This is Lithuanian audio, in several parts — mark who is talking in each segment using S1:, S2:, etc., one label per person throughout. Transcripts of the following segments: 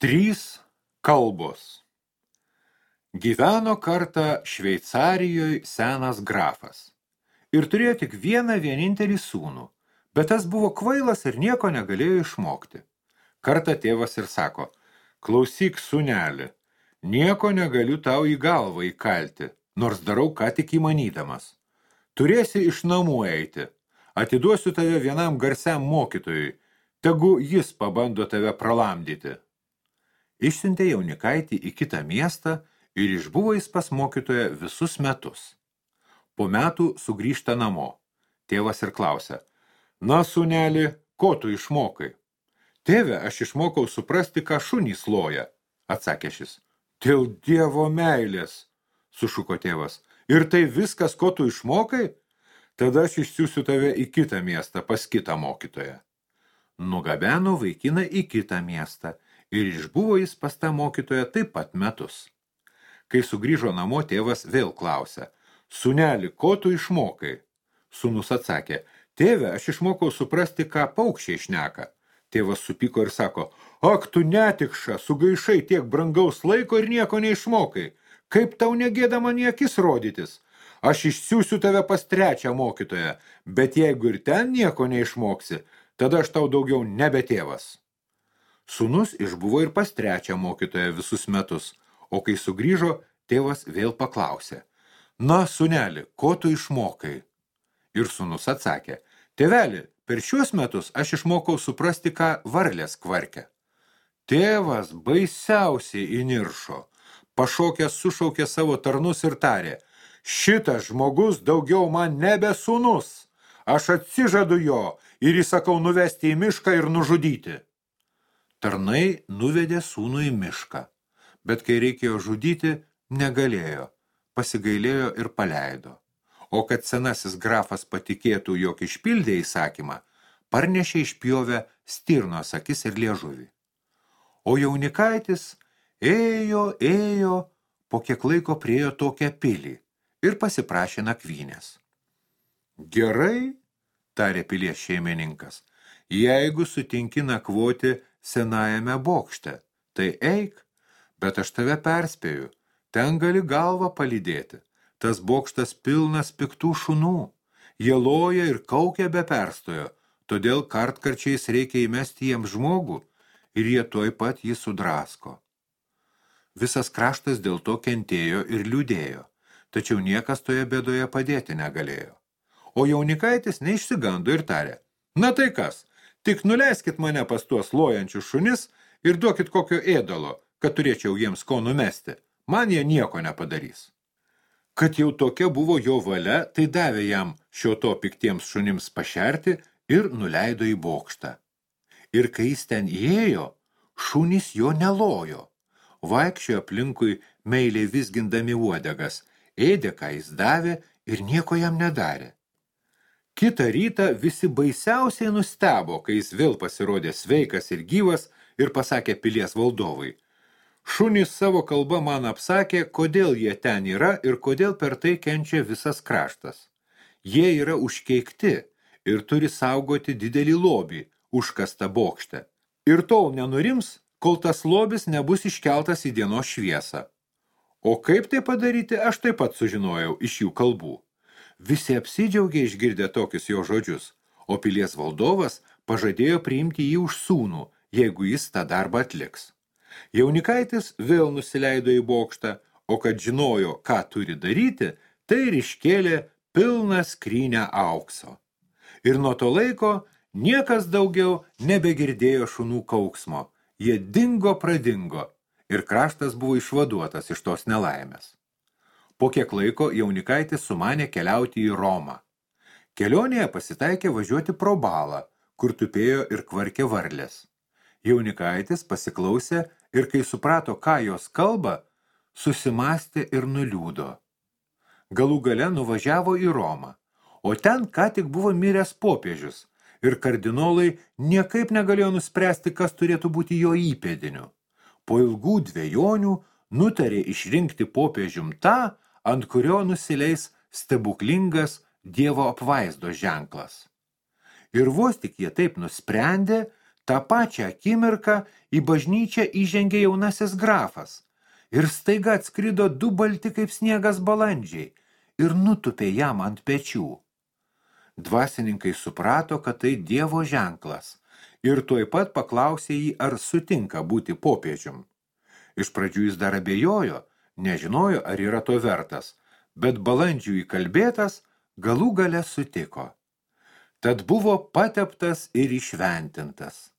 S1: Trys kalbos. Gyveno kartą Šveicarijoje senas grafas ir turėjo tik vieną vienintelį sūnų, bet tas buvo kvailas ir nieko negalėjo išmokti. Kartą tėvas ir sako, klausyk sūneli, nieko negaliu tau į galvą įkalti, nors darau ką tik įmanydamas. Turėsi iš namų eiti, atiduosiu tave vienam garsiam mokytojui, tegu jis pabando tave pralamdyti. Išsiuntė jaunikaitį į kitą miestą ir išbuvo jis pas mokytoją visus metus. Po metų sugrįžta namo. Tėvas ir klausia, na, suneli, ko tu išmokai? Tėve, aš išmokau suprasti, ką šunys loja, atsakė šis. Dėl dievo meilės, sušuko tėvas. Ir tai viskas, ko tu išmokai? Tada aš išsiųsiu tave į kitą miestą pas kitą mokytoją. Nugabeno vaikiną į kitą miestą ir išbuvo jis pas tą mokytoją taip pat metus. Kai sugrįžo namo, tėvas vėl klausė, suneli, ko tu išmokai? Sūnus atsakė, tėve, aš išmokau suprasti, ką paukščiai šneka. Tėvas supiko ir sako, ak tu netikša, sugaišai tiek brangaus laiko ir nieko neišmokai. Kaip tau negėda man akis rodytis? Aš išsiųsiu tave pas trečią mokytoją, bet jeigu ir ten nieko neišmoksi, tada aš tau daugiau nebe tėvas. Sūnus išbuvo ir pas trečią mokytoją visus metus, o kai sugrįžo, tėvas vėl paklausė. Na, suneli, ko tu išmokai? Ir sūnus atsakė, tėveli, per šiuos metus aš išmokau suprasti, ką varlės kvarkia. Tėvas baisiausiai įniršo, pašokęs sušaukė savo tarnus ir tarė, šitas žmogus daugiau man nebe sūnus, aš atsižadu jo ir įsakau nuvesti į mišką ir nužudyti. Tarnai nuvedė sūnų į mišką, bet kai reikėjo žudyti, negalėjo, pasigailėjo ir paleido. O kad senasis grafas patikėtų, jog išpildė įsakymą, parnešė išpjovę stirnos akis ir liežuvį. O jaunikaitis ėjo, ėjo, po kiek laiko priejo tokią pilį ir pasiprašė nakvynės. Gerai, tarė pilies šeimininkas, jeigu sutinki nakvoti senajame bokšte, tai eik, bet aš tave perspėju, ten gali galvą palydėti. Tas bokštas pilnas piktų šunų, jie loja ir kaukia be perstojo, todėl kartkarčiais reikia įmesti jiems žmogų ir jie tuoj pat jį sudrasko. Visas kraštas dėl to kentėjo ir liūdėjo, tačiau niekas toje bėdoje padėti negalėjo. O jaunikaitis neišsigando ir tarė, na tai kas, Tik nuleiskit mane pas tuos lojančius šunis ir duokit kokio ėdalo, kad turėčiau jiems ko numesti. Man jie nieko nepadarys. Kad jau tokia buvo jo valia, tai davė jam šio to piktiems šunims pašerti ir nuleido į bokštą. Ir kai jis ten įėjo, šunys jo nelojo. Vaikščiojo aplinkui meiliai visgindami uodegas, ėdė, ką jis davė ir nieko jam nedarė. Kitą rytą visi baisiausiai nustebo, kai jis vėl pasirodė sveikas ir gyvas ir pasakė pilies valdovui. Šunys savo kalba man apsakė, kodėl jie ten yra ir kodėl per tai kenčia visas kraštas. Jie yra užkeikti ir turi saugoti didelį lobį, užkastą bokštę. Ir tol nenurims, kol tas lobis nebus iškeltas į dienos šviesą. O kaip tai padaryti, aš taip pat sužinojau iš jų kalbų. Visi apsidžiaugė išgirdę tokius jo žodžius, o pilies valdovas pažadėjo priimti jį už sūnų, jeigu jis tą darbą atliks. Jaunikaitis vėl nusileido į bokštą, o kad žinojo, ką turi daryti, tai ir iškėlė pilną skrynę aukso. Ir nuo to laiko niekas daugiau nebegirdėjo šunų kauksmo, jie dingo pradingo ir kraštas buvo išvaduotas iš tos nelaimės. Po kiek laiko jaunikaitis sumanė keliauti į Romą. Kelionėje pasitaikė važiuoti pro balą, kur tupėjo ir kvarkė varlės. Jaunikaitis pasiklausė ir kai suprato, ką jos kalba, susimastė ir nuliūdo. Galų gale nuvažiavo į Romą, o ten ką tik buvo miręs popiežius ir kardinolai niekaip negalėjo nuspręsti, kas turėtų būti jo įpėdiniu. Po ilgų dviejonių nutarė išrinkti popiežium tą, ant kurio nusileis stebuklingas Dievo apvaizdo ženklas. Ir vos tik jie taip nusprendė, tą pačią akimirką į bažnyčią įžengė jaunasis grafas ir staiga atskrido du balti kaip sniegas balandžiai ir nutupė jam ant pečių. Dvasininkai suprato, kad tai dievo ženklas ir tuoj pat paklausė jį, ar sutinka būti popiežium. Iš pradžių jis dar abejojo, nežinojo, ar yra to vertas, bet balandžių įkalbėtas galų gale sutiko. Tad buvo pateptas ir išventintas.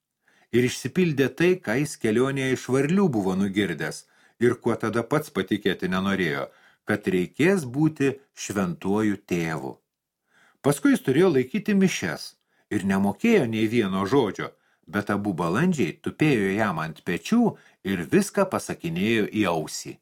S1: Ir išsipildė tai, ką jis kelionėje iš varlių buvo nugirdęs ir kuo tada pats patikėti nenorėjo, kad reikės būti šventuoju tėvu. Paskui jis turėjo laikyti mišes ir nemokėjo nei vieno žodžio, bet abu balandžiai tupėjo jam ant pečių ir viską pasakinėjo į ausį.